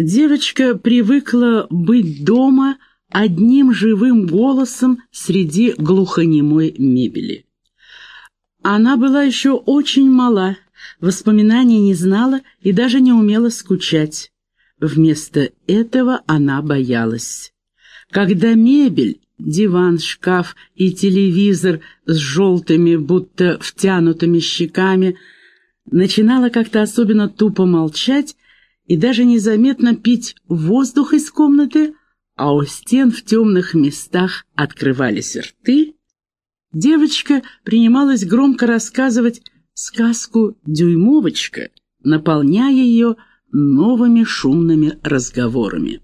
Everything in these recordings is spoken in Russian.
Девочка привыкла быть дома одним живым голосом среди глухонемой мебели. Она была еще очень мала, воспоминаний не знала и даже не умела скучать. Вместо этого она боялась. Когда мебель, диван, шкаф и телевизор с желтыми, будто втянутыми щеками, начинала как-то особенно тупо молчать и даже незаметно пить воздух из комнаты, а у стен в темных местах открывались рты, девочка принималась громко рассказывать сказку «Дюймовочка», наполняя ее новыми шумными разговорами.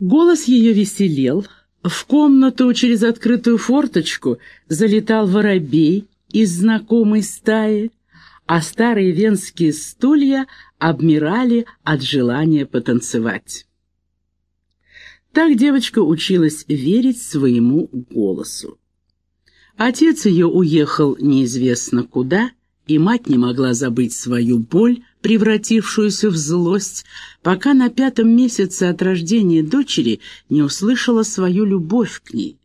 Голос ее веселел, в комнату через открытую форточку залетал воробей из знакомой стаи, а старые венские стулья обмирали от желания потанцевать. Так девочка училась верить своему голосу. Отец ее уехал неизвестно куда, и мать не могла забыть свою боль, превратившуюся в злость, пока на пятом месяце от рождения дочери не услышала свою любовь к ней.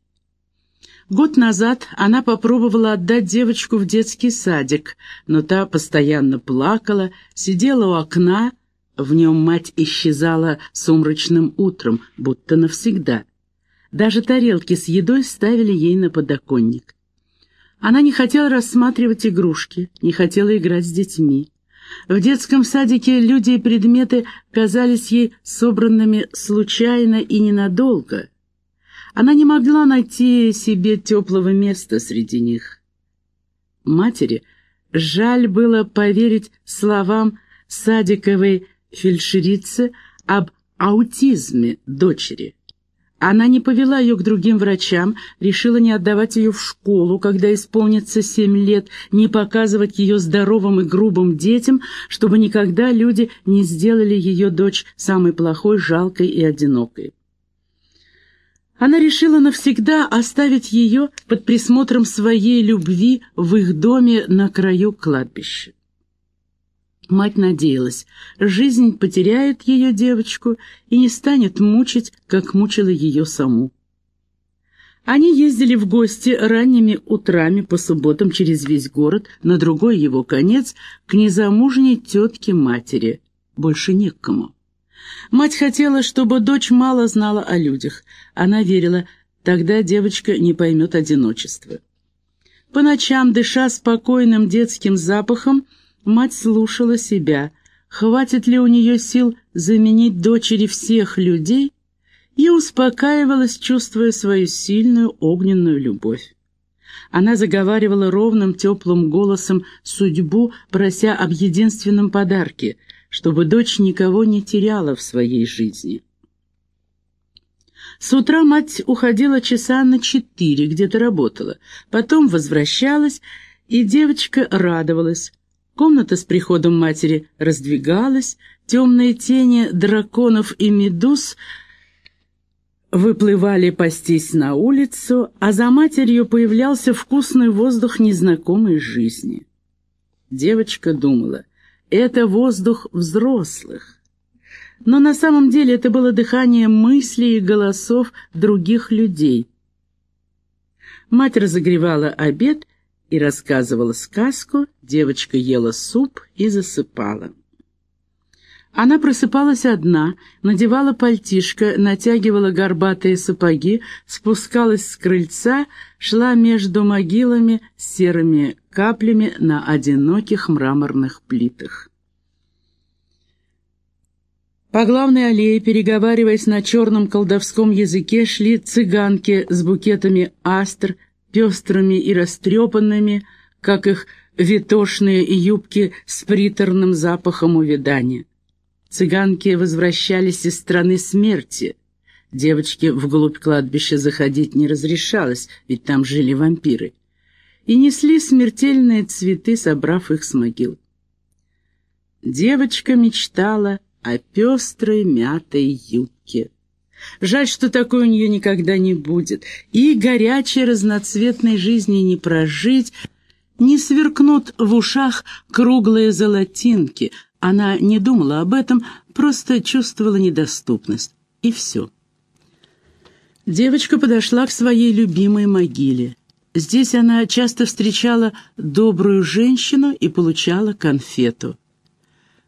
Год назад она попробовала отдать девочку в детский садик, но та постоянно плакала, сидела у окна, в нем мать исчезала сумрачным утром, будто навсегда. Даже тарелки с едой ставили ей на подоконник. Она не хотела рассматривать игрушки, не хотела играть с детьми. В детском садике люди и предметы казались ей собранными случайно и ненадолго. Она не могла найти себе теплого места среди них. Матери жаль было поверить словам садиковой фельдшерицы об аутизме дочери. Она не повела ее к другим врачам, решила не отдавать ее в школу, когда исполнится семь лет, не показывать ее здоровым и грубым детям, чтобы никогда люди не сделали ее дочь самой плохой, жалкой и одинокой. Она решила навсегда оставить ее под присмотром своей любви в их доме на краю кладбища. Мать надеялась, жизнь потеряет ее девочку и не станет мучить, как мучила ее саму. Они ездили в гости ранними утрами по субботам через весь город, на другой его конец, к незамужней тетке матери. Больше не к. Мать хотела, чтобы дочь мало знала о людях. Она верила, тогда девочка не поймет одиночества. По ночам, дыша спокойным детским запахом, Мать слушала себя, хватит ли у нее сил заменить дочери всех людей, и успокаивалась, чувствуя свою сильную огненную любовь. Она заговаривала ровным теплым голосом судьбу, прося об единственном подарке, чтобы дочь никого не теряла в своей жизни. С утра мать уходила часа на четыре, где-то работала, потом возвращалась, и девочка радовалась, Комната с приходом матери раздвигалась, темные тени драконов и медуз выплывали пастись на улицу, а за матерью появлялся вкусный воздух незнакомой жизни. Девочка думала, это воздух взрослых. Но на самом деле это было дыхание мыслей и голосов других людей. Мать разогревала обед и рассказывала сказку, девочка ела суп и засыпала. Она просыпалась одна, надевала пальтишко, натягивала горбатые сапоги, спускалась с крыльца, шла между могилами с серыми каплями на одиноких мраморных плитах. По главной аллее, переговариваясь на черном колдовском языке, шли цыганки с букетами астр, пестрыми и растрепанными, как их витошные юбки с приторным запахом увядания. Цыганки возвращались из страны смерти. Девочке вглубь кладбища заходить не разрешалось, ведь там жили вампиры. И несли смертельные цветы, собрав их с могил. Девочка мечтала о пестрой мятой юбке. Жаль, что такой у нее никогда не будет. И горячей разноцветной жизни не прожить, не сверкнут в ушах круглые золотинки, Она не думала об этом, просто чувствовала недоступность. И все. Девочка подошла к своей любимой могиле. Здесь она часто встречала добрую женщину и получала конфету.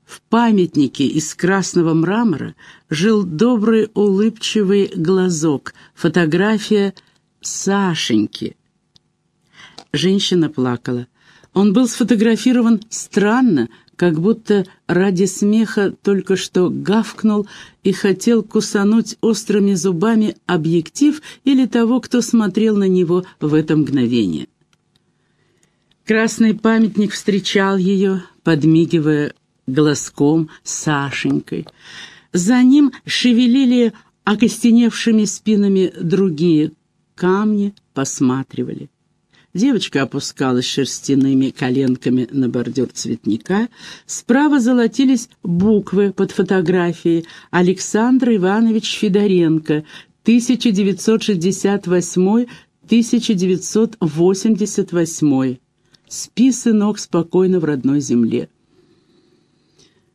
В памятнике из красного мрамора жил добрый улыбчивый глазок, фотография Сашеньки. Женщина плакала. Он был сфотографирован странно, как будто ради смеха только что гавкнул и хотел кусануть острыми зубами объектив или того, кто смотрел на него в это мгновение. Красный памятник встречал ее, подмигивая глазком Сашенькой. За ним шевелили окостеневшими спинами другие камни, посматривали. Девочка опускалась шерстяными коленками на бордюр цветника. Справа золотились буквы под фотографией «Александр Иванович Федоренко, 1968-1988. Спи, сынок, спокойно в родной земле».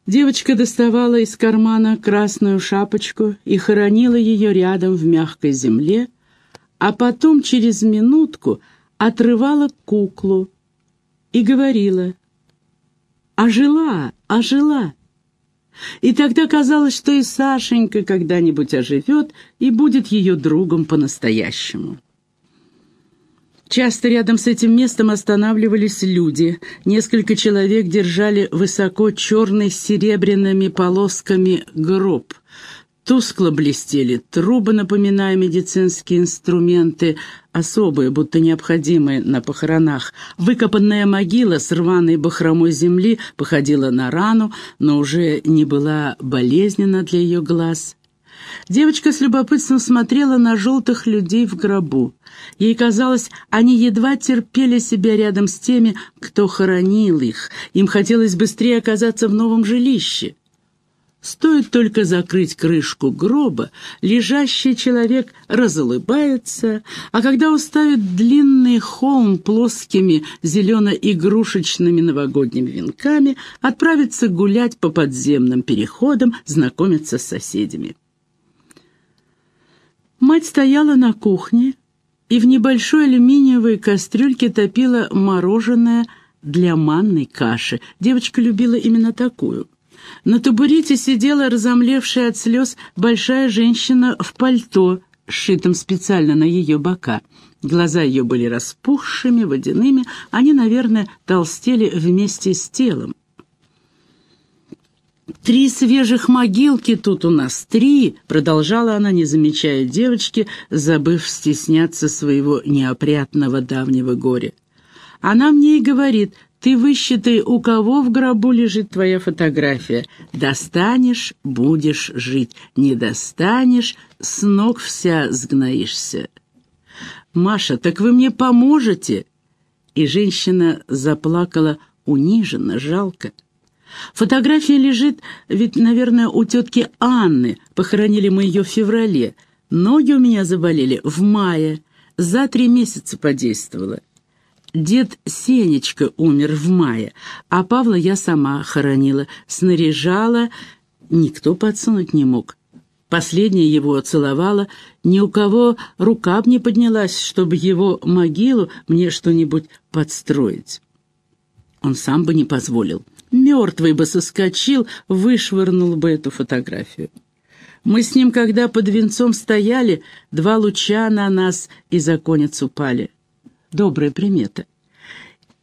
Девочка доставала из кармана красную шапочку и хоронила ее рядом в мягкой земле, а потом через минутку отрывала куклу и говорила «Ожила, ожила». И тогда казалось, что и Сашенька когда-нибудь оживет и будет ее другом по-настоящему. Часто рядом с этим местом останавливались люди. Несколько человек держали высоко черный с серебряными полосками гроб. Тускло блестели трубы, напоминая медицинские инструменты, особые, будто необходимые на похоронах. Выкопанная могила с рваной бахромой земли походила на рану, но уже не была болезненна для ее глаз. Девочка с любопытством смотрела на желтых людей в гробу. Ей казалось, они едва терпели себя рядом с теми, кто хоронил их. Им хотелось быстрее оказаться в новом жилище. Стоит только закрыть крышку гроба, лежащий человек разулыбается, а когда уставит длинный холм плоскими зелено-игрушечными новогодними венками, отправится гулять по подземным переходам, знакомиться с соседями. Мать стояла на кухне и в небольшой алюминиевой кастрюльке топила мороженое для манной каши. Девочка любила именно такую – на табурете сидела разомлевшая от слез большая женщина в пальто, сшитом специально на ее бока. Глаза ее были распухшими, водяными, они, наверное, толстели вместе с телом. «Три свежих могилки тут у нас, три!» — продолжала она, не замечая девочки, забыв стесняться своего неопрятного давнего горя. Она мне и говорит, ты высчитай, у кого в гробу лежит твоя фотография. Достанешь — будешь жить. Не достанешь — с ног вся сгноишься. «Маша, так вы мне поможете?» И женщина заплакала униженно, жалко. Фотография лежит, ведь, наверное, у тетки Анны. Похоронили мы ее в феврале. Ноги у меня заболели в мае. За три месяца подействовала. Дед Сенечка умер в мае, а Павла я сама хоронила, снаряжала, никто подсунуть не мог. Последняя его целовала, ни у кого рука б не поднялась, чтобы его могилу мне что-нибудь подстроить. Он сам бы не позволил. Мертвый бы соскочил, вышвырнул бы эту фотографию. Мы с ним, когда под венцом стояли, два луча на нас из оконец упали добрая примета.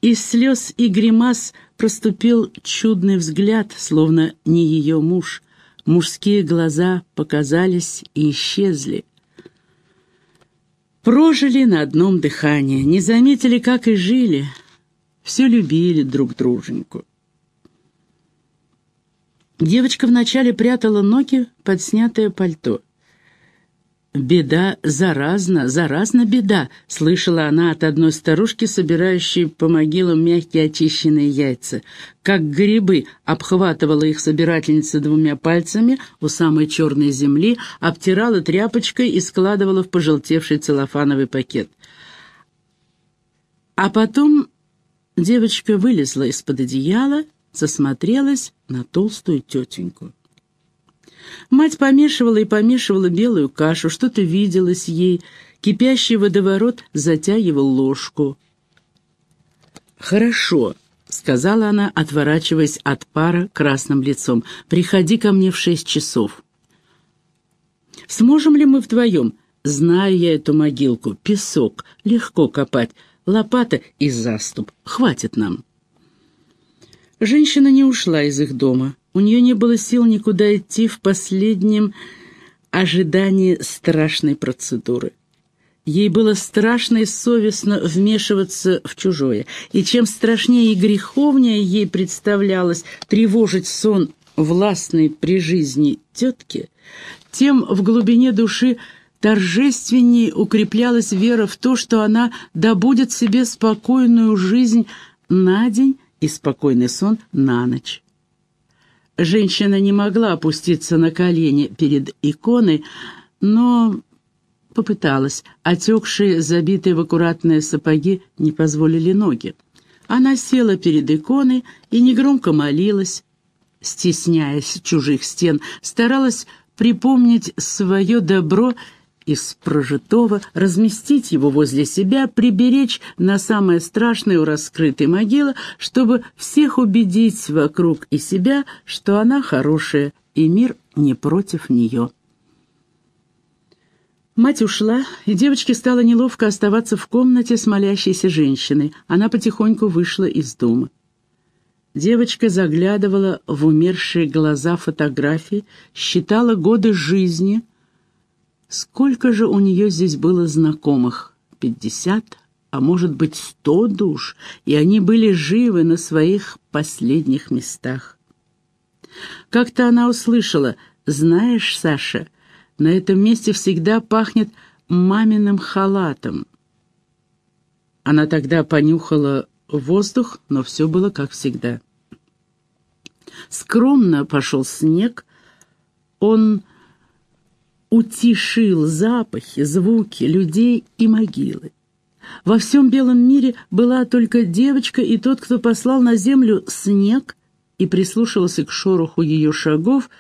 Из слез и гримас проступил чудный взгляд, словно не ее муж. Мужские глаза показались и исчезли. Прожили на одном дыхании, не заметили, как и жили. Все любили друг друженьку. Девочка вначале прятала ноги под снятое пальто. «Беда заразна, заразна беда», — слышала она от одной старушки, собирающей по могилам мягкие очищенные яйца. Как грибы обхватывала их собирательница двумя пальцами у самой черной земли, обтирала тряпочкой и складывала в пожелтевший целлофановый пакет. А потом девочка вылезла из-под одеяла, засмотрелась на толстую тетеньку. Мать помешивала и помешивала белую кашу, что-то виделось ей, кипящий водоворот затягивал ложку. «Хорошо», — сказала она, отворачиваясь от пара красным лицом, — «приходи ко мне в шесть часов». «Сможем ли мы вдвоем?» «Знаю я эту могилку. Песок. Легко копать. Лопата и заступ. Хватит нам». Женщина не ушла из их дома. У нее не было сил никуда идти в последнем ожидании страшной процедуры. Ей было страшно и совестно вмешиваться в чужое, и чем страшнее и греховнее ей представлялось тревожить сон властной при жизни тетки, тем в глубине души торжественнее укреплялась вера в то, что она добудет себе спокойную жизнь на день и спокойный сон на ночь. Женщина не могла опуститься на колени перед иконой, но Попыталась. Отекшие, забитые в аккуратные сапоги не позволили ноги. Она села перед иконой и негромко молилась, стесняясь чужих стен, старалась припомнить свое добро из прожитого, разместить его возле себя, приберечь на самое страшное у раскрытой могилы, чтобы всех убедить вокруг и себя, что она хорошая, и мир не против нее. Мать ушла, и девочке стало неловко оставаться в комнате с молящейся женщиной. Она потихоньку вышла из дома. Девочка заглядывала в умершие глаза фотографии, считала годы жизни. Сколько же у нее здесь было знакомых? Пятьдесят, а может быть сто душ, и они были живы на своих последних местах. Как-то она услышала, «Знаешь, Саша, — на этом месте всегда пахнет маминым халатом. Она тогда понюхала воздух, но все было как всегда. Скромно пошел снег, он утишил запахи, звуки людей и могилы. Во всем белом мире была только девочка и тот, кто послал на землю снег и прислушивался к шороху ее шагов —